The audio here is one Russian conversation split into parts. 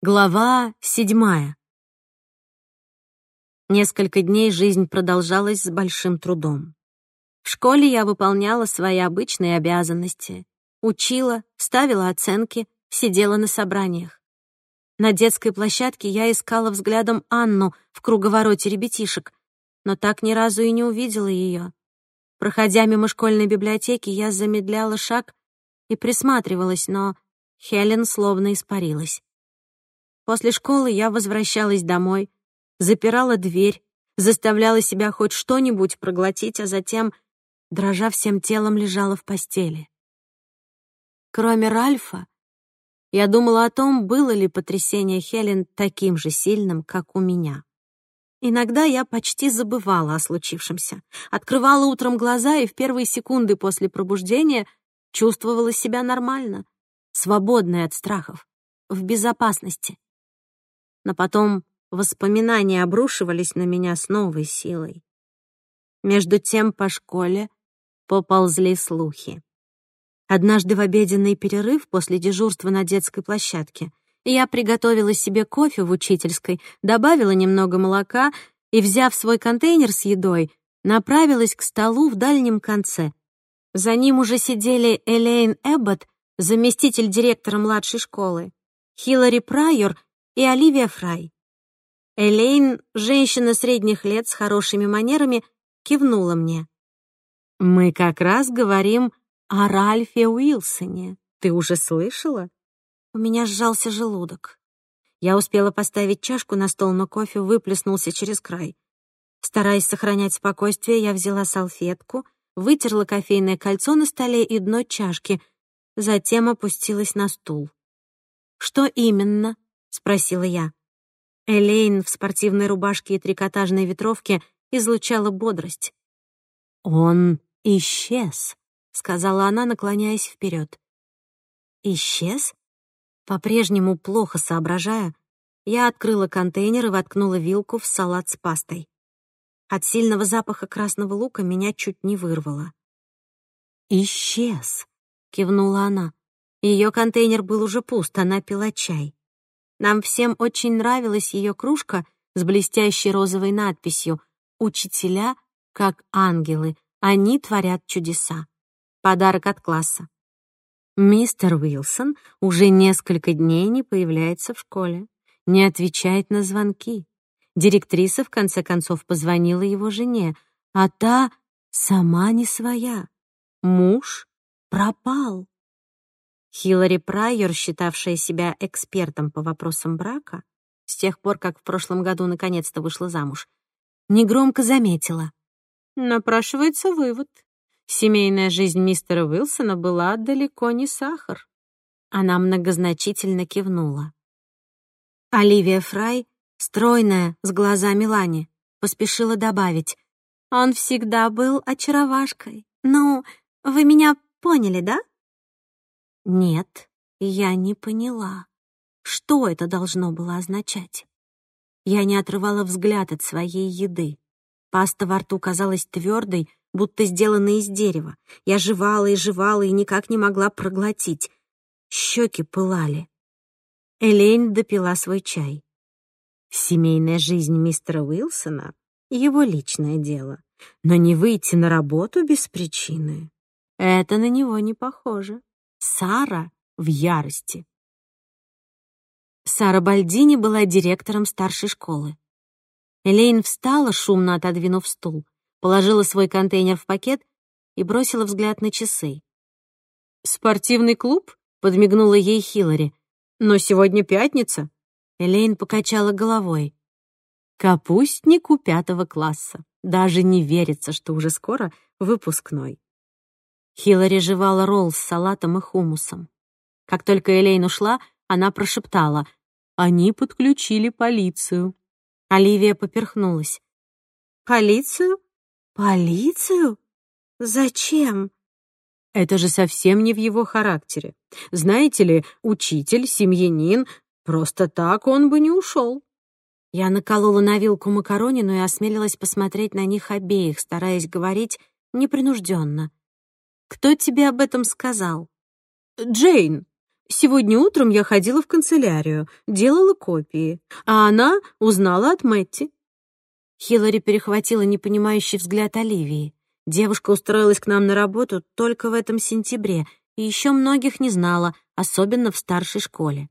Глава седьмая. Несколько дней жизнь продолжалась с большим трудом. В школе я выполняла свои обычные обязанности. Учила, ставила оценки, сидела на собраниях. На детской площадке я искала взглядом Анну в круговороте ребятишек, но так ни разу и не увидела ее. Проходя мимо школьной библиотеки, я замедляла шаг и присматривалась, но Хелен словно испарилась. После школы я возвращалась домой, запирала дверь, заставляла себя хоть что-нибудь проглотить, а затем, дрожа всем телом, лежала в постели. Кроме Ральфа, я думала о том, было ли потрясение Хелен таким же сильным, как у меня. Иногда я почти забывала о случившемся, открывала утром глаза и в первые секунды после пробуждения чувствовала себя нормально, свободной от страхов, в безопасности но потом воспоминания обрушивались на меня с новой силой. Между тем по школе поползли слухи. Однажды в обеденный перерыв после дежурства на детской площадке я приготовила себе кофе в учительской, добавила немного молока и, взяв свой контейнер с едой, направилась к столу в дальнем конце. За ним уже сидели Элейн Эббот, заместитель директора младшей школы, Хиллари Прайор и Оливия Фрай. Элейн, женщина средних лет с хорошими манерами, кивнула мне. «Мы как раз говорим о Ральфе Уилсоне. Ты уже слышала?» У меня сжался желудок. Я успела поставить чашку на стол, но кофе выплеснулся через край. Стараясь сохранять спокойствие, я взяла салфетку, вытерла кофейное кольцо на столе и дно чашки, затем опустилась на стул. «Что именно?» — спросила я. Элейн в спортивной рубашке и трикотажной ветровке излучала бодрость. «Он исчез», — сказала она, наклоняясь вперед. «Исчез?» По-прежнему плохо соображая, я открыла контейнер и воткнула вилку в салат с пастой. От сильного запаха красного лука меня чуть не вырвало. «Исчез», — кивнула она. Ее контейнер был уже пуст, она пила чай. Нам всем очень нравилась ее кружка с блестящей розовой надписью «Учителя, как ангелы, они творят чудеса». Подарок от класса. Мистер Уилсон уже несколько дней не появляется в школе, не отвечает на звонки. Директриса в конце концов позвонила его жене, а та сама не своя. Муж пропал. Хиллари Прайер, считавшая себя экспертом по вопросам брака, с тех пор, как в прошлом году наконец-то вышла замуж, негромко заметила. Напрашивается вывод. Семейная жизнь мистера Уилсона была далеко не сахар. Она многозначительно кивнула. Оливия Фрай, стройная, с глазами Лани, поспешила добавить. «Он всегда был очаровашкой. Ну, вы меня поняли, да?» Нет, я не поняла. Что это должно было означать? Я не отрывала взгляд от своей еды. Паста во рту казалась твердой, будто сделанной из дерева. Я жевала и жевала и никак не могла проглотить. Щеки пылали. Элейн допила свой чай. Семейная жизнь мистера Уилсона — его личное дело. Но не выйти на работу без причины — это на него не похоже. Сара в ярости. Сара Бальдини была директором старшей школы. Элейн встала, шумно отодвинув стул, положила свой контейнер в пакет и бросила взгляд на часы. «Спортивный клуб?» — подмигнула ей Хиллари. «Но сегодня пятница». Элейн покачала головой. «Капустник у пятого класса. Даже не верится, что уже скоро выпускной». Хиллари жевала ролл с салатом и хумусом. Как только Элейн ушла, она прошептала «Они подключили полицию». Оливия поперхнулась. «Полицию? Полицию? Зачем?» Это же совсем не в его характере. Знаете ли, учитель, семьянин, просто так он бы не ушел. Я наколола на вилку макаронину и осмелилась посмотреть на них обеих, стараясь говорить непринужденно. Кто тебе об этом сказал? Джейн. Сегодня утром я ходила в канцелярию, делала копии, а она узнала от Мэтти». Хиллари перехватила непонимающий взгляд Оливии. Девушка устроилась к нам на работу только в этом сентябре и еще многих не знала, особенно в старшей школе.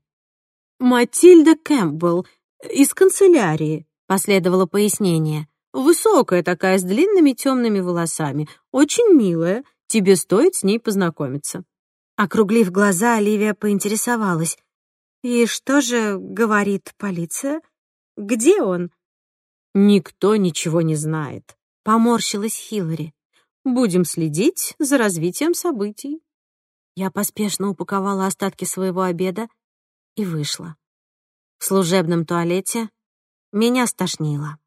«Матильда Кэмпбелл из канцелярии», — последовало пояснение. «Высокая такая, с длинными темными волосами, очень милая, тебе стоит с ней познакомиться». Округлив глаза, Оливия поинтересовалась. «И что же говорит полиция? Где он?» «Никто ничего не знает», — поморщилась Хиллари. «Будем следить за развитием событий». Я поспешно упаковала остатки своего обеда и вышла. В служебном туалете меня стошнило.